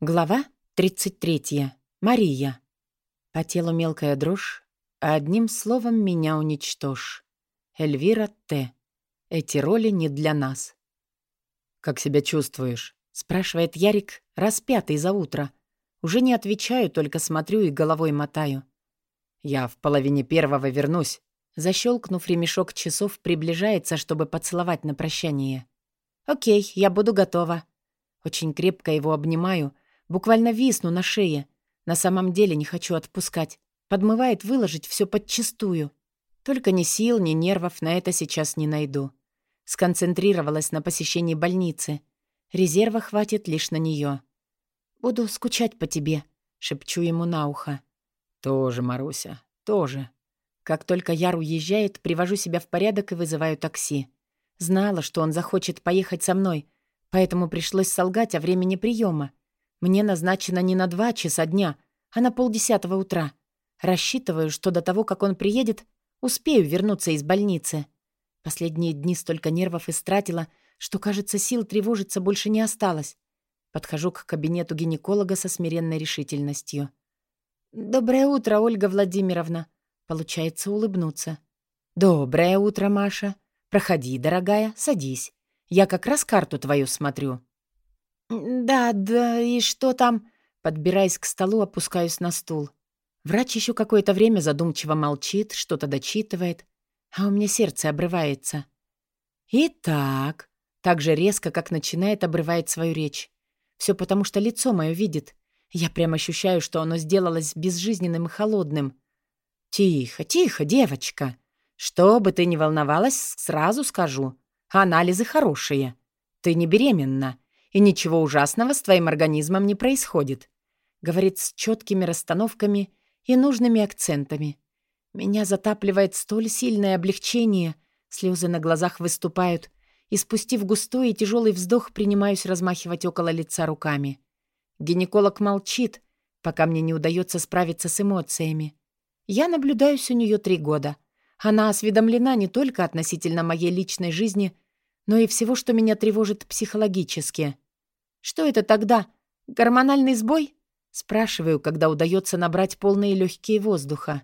Глава 33. Мария. По телу мелкая дрожь, а одним словом меня уничтожь. Эльвира Т. Эти роли не для нас. «Как себя чувствуешь?» — спрашивает Ярик, распятый за утро. Уже не отвечаю, только смотрю и головой мотаю. «Я в половине первого вернусь». Защелкнув ремешок часов, приближается, чтобы поцеловать на прощание. «Окей, я буду готова». Очень крепко его обнимаю — Буквально висну на шее. На самом деле не хочу отпускать. Подмывает выложить все подчистую. Только ни сил, ни нервов на это сейчас не найду. Сконцентрировалась на посещении больницы. Резерва хватит лишь на нее. «Буду скучать по тебе», — шепчу ему на ухо. «Тоже, Маруся, тоже». Как только Яр уезжает, привожу себя в порядок и вызываю такси. Знала, что он захочет поехать со мной, поэтому пришлось солгать о времени приема. Мне назначено не на два часа дня, а на полдесятого утра. Рассчитываю, что до того, как он приедет, успею вернуться из больницы. Последние дни столько нервов истратила, что, кажется, сил тревожиться больше не осталось. Подхожу к кабинету гинеколога со смиренной решительностью. «Доброе утро, Ольга Владимировна!» Получается улыбнуться. «Доброе утро, Маша! Проходи, дорогая, садись. Я как раз карту твою смотрю». «Да, да, и что там?» Подбираясь к столу, опускаюсь на стул. Врач еще какое-то время задумчиво молчит, что-то дочитывает, а у меня сердце обрывается. «Итак...» Так же резко, как начинает, обрывает свою речь. Все потому, что лицо мое видит. Я прям ощущаю, что оно сделалось безжизненным и холодным. «Тихо, тихо, девочка. Что бы ты ни волновалась, сразу скажу. Анализы хорошие. Ты не беременна и ничего ужасного с твоим организмом не происходит», говорит с четкими расстановками и нужными акцентами. Меня затапливает столь сильное облегчение, слезы на глазах выступают, и, спустив густой и тяжелый вздох, принимаюсь размахивать около лица руками. Гинеколог молчит, пока мне не удается справиться с эмоциями. Я наблюдаюсь у нее три года. Она осведомлена не только относительно моей личной жизни, но и всего, что меня тревожит психологически. Что это тогда? Гормональный сбой? Спрашиваю, когда удается набрать полные легкие воздуха.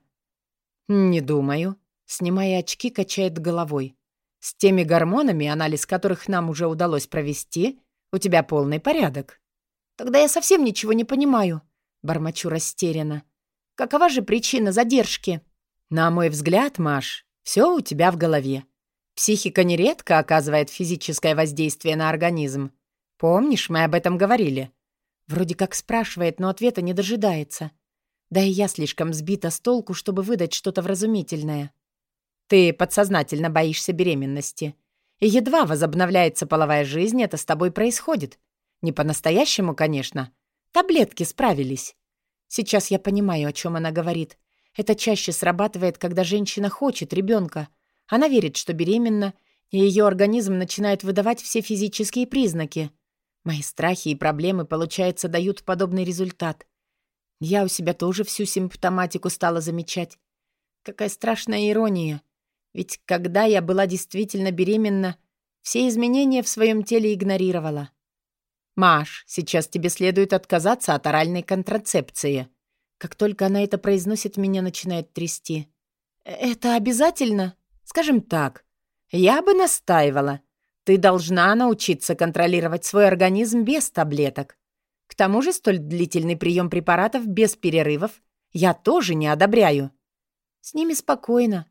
Не думаю. Снимая очки, качает головой. С теми гормонами, анализ которых нам уже удалось провести, у тебя полный порядок. Тогда я совсем ничего не понимаю. Бормочу растерянно. Какова же причина задержки? На мой взгляд, Маш, все у тебя в голове. Психика нередко оказывает физическое воздействие на организм. Помнишь, мы об этом говорили? Вроде как спрашивает, но ответа не дожидается. Да и я слишком сбита с толку, чтобы выдать что-то вразумительное. Ты подсознательно боишься беременности. И едва возобновляется половая жизнь, это с тобой происходит. Не по-настоящему, конечно. Таблетки справились. Сейчас я понимаю, о чем она говорит. Это чаще срабатывает, когда женщина хочет ребенка, она верит, что беременна, и ее организм начинает выдавать все физические признаки. Мои страхи и проблемы, получается, дают подобный результат. Я у себя тоже всю симптоматику стала замечать. Какая страшная ирония. Ведь когда я была действительно беременна, все изменения в своем теле игнорировала. «Маш, сейчас тебе следует отказаться от оральной контрацепции». Как только она это произносит, меня начинает трясти. «Это обязательно?» Скажем так, я бы настаивала. Ты должна научиться контролировать свой организм без таблеток. К тому же столь длительный прием препаратов без перерывов я тоже не одобряю. С ними спокойно.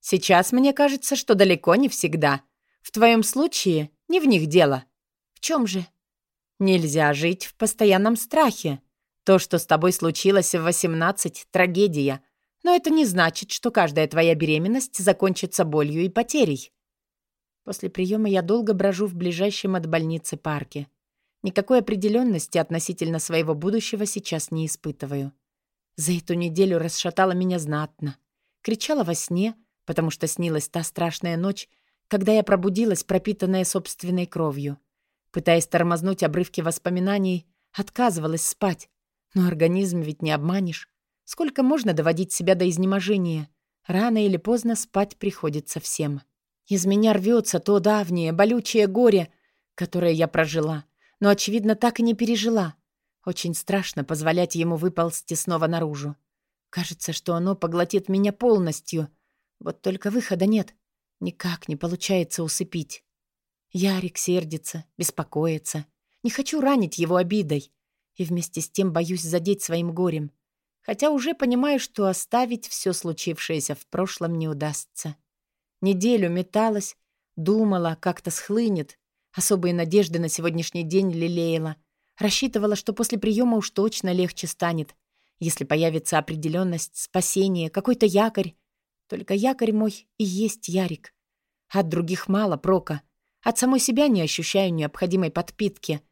Сейчас мне кажется, что далеко не всегда. В твоем случае не в них дело. В чем же? Нельзя жить в постоянном страхе. То, что с тобой случилось в 18 — трагедия — но это не значит, что каждая твоя беременность закончится болью и потерей. После приема я долго брожу в ближайшем от больницы парке. Никакой определенности относительно своего будущего сейчас не испытываю. За эту неделю расшатала меня знатно. Кричала во сне, потому что снилась та страшная ночь, когда я пробудилась, пропитанная собственной кровью. Пытаясь тормознуть обрывки воспоминаний, отказывалась спать. Но организм ведь не обманешь. Сколько можно доводить себя до изнеможения? Рано или поздно спать приходится всем. Из меня рвется то давнее, болючее горе, которое я прожила, но, очевидно, так и не пережила. Очень страшно позволять ему выползти снова наружу. Кажется, что оно поглотит меня полностью. Вот только выхода нет. Никак не получается усыпить. Ярик сердится, беспокоится. Не хочу ранить его обидой. И вместе с тем боюсь задеть своим горем. Хотя уже понимаю, что оставить все случившееся в прошлом не удастся. Неделю металась, думала, как-то схлынет. Особые надежды на сегодняшний день лелеяла. Рассчитывала, что после приема уж точно легче станет. Если появится определенность, спасение, какой-то якорь. Только якорь мой и есть Ярик. От других мало прока. От самой себя не ощущаю необходимой подпитки.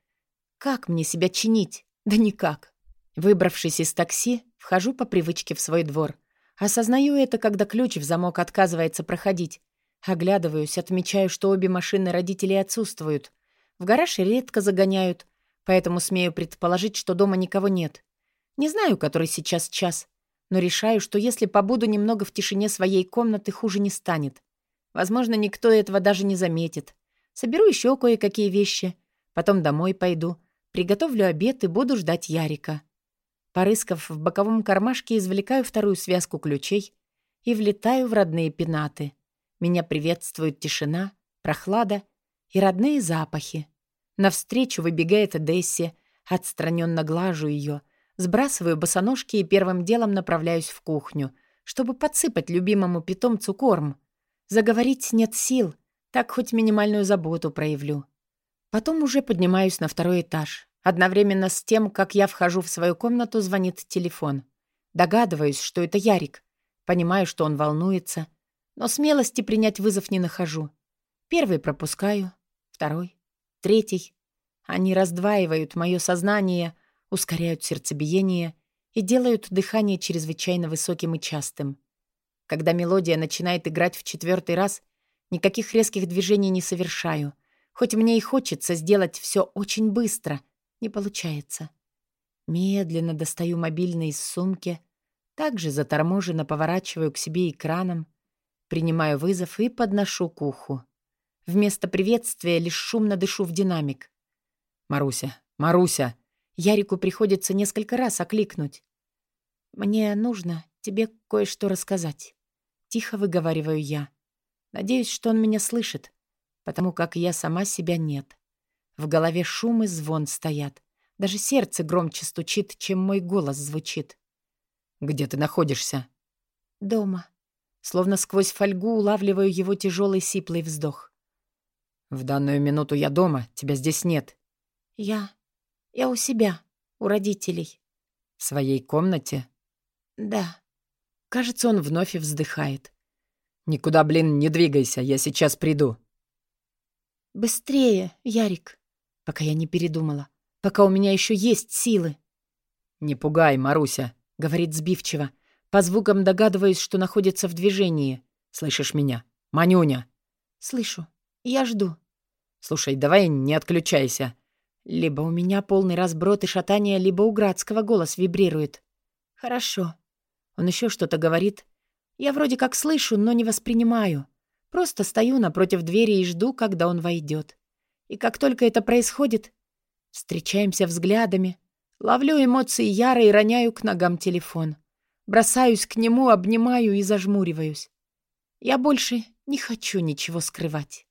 Как мне себя чинить? Да никак. Выбравшись из такси, вхожу по привычке в свой двор. Осознаю это, когда ключ в замок отказывается проходить. Оглядываюсь, отмечаю, что обе машины родителей отсутствуют. В гараж редко загоняют, поэтому смею предположить, что дома никого нет. Не знаю, который сейчас час, но решаю, что если побуду немного в тишине своей комнаты, хуже не станет. Возможно, никто этого даже не заметит. Соберу еще кое-какие вещи, потом домой пойду, приготовлю обед и буду ждать Ярика. Порыскав в боковом кармашке, извлекаю вторую связку ключей и влетаю в родные пенаты. Меня приветствует тишина, прохлада и родные запахи. Навстречу выбегает Десси, отстраненно глажу ее, сбрасываю босоножки и первым делом направляюсь в кухню, чтобы подсыпать любимому питомцу корм. Заговорить нет сил, так хоть минимальную заботу проявлю. Потом уже поднимаюсь на второй этаж. Одновременно с тем, как я вхожу в свою комнату, звонит телефон. Догадываюсь, что это Ярик. Понимаю, что он волнуется, но смелости принять вызов не нахожу. Первый пропускаю, второй. Третий. Они раздваивают мое сознание, ускоряют сердцебиение и делают дыхание чрезвычайно высоким и частым. Когда мелодия начинает играть в четвертый раз, никаких резких движений не совершаю. Хоть мне и хочется сделать все очень быстро, не получается. Медленно достаю мобильный из сумки, также заторможенно поворачиваю к себе экраном, принимаю вызов и подношу к уху. Вместо приветствия лишь шумно дышу в динамик. «Маруся! Маруся!» Ярику приходится несколько раз окликнуть. «Мне нужно тебе кое-что рассказать». Тихо выговариваю я. Надеюсь, что он меня слышит, потому как я сама себя нет. В голове шум и звон стоят. Даже сердце громче стучит, чем мой голос звучит. «Где ты находишься?» «Дома». Словно сквозь фольгу улавливаю его тяжелый сиплый вздох. «В данную минуту я дома, тебя здесь нет». «Я... я у себя, у родителей». «В своей комнате?» «Да». Кажется, он вновь и вздыхает. «Никуда, блин, не двигайся, я сейчас приду». «Быстрее, Ярик», пока я не передумала, пока у меня еще есть силы. «Не пугай, Маруся», — говорит сбивчиво. По звукам догадываюсь, что находится в движении. «Слышишь меня? Манюня!» «Слышу. Я жду». «Слушай, давай не отключайся». Либо у меня полный разброд и шатание, либо у Градского голос вибрирует. «Хорошо». Он еще что-то говорит. Я вроде как слышу, но не воспринимаю. Просто стою напротив двери и жду, когда он войдет. И как только это происходит, встречаемся взглядами, ловлю эмоции яро и роняю к ногам телефон. Бросаюсь к нему, обнимаю и зажмуриваюсь. Я больше не хочу ничего скрывать.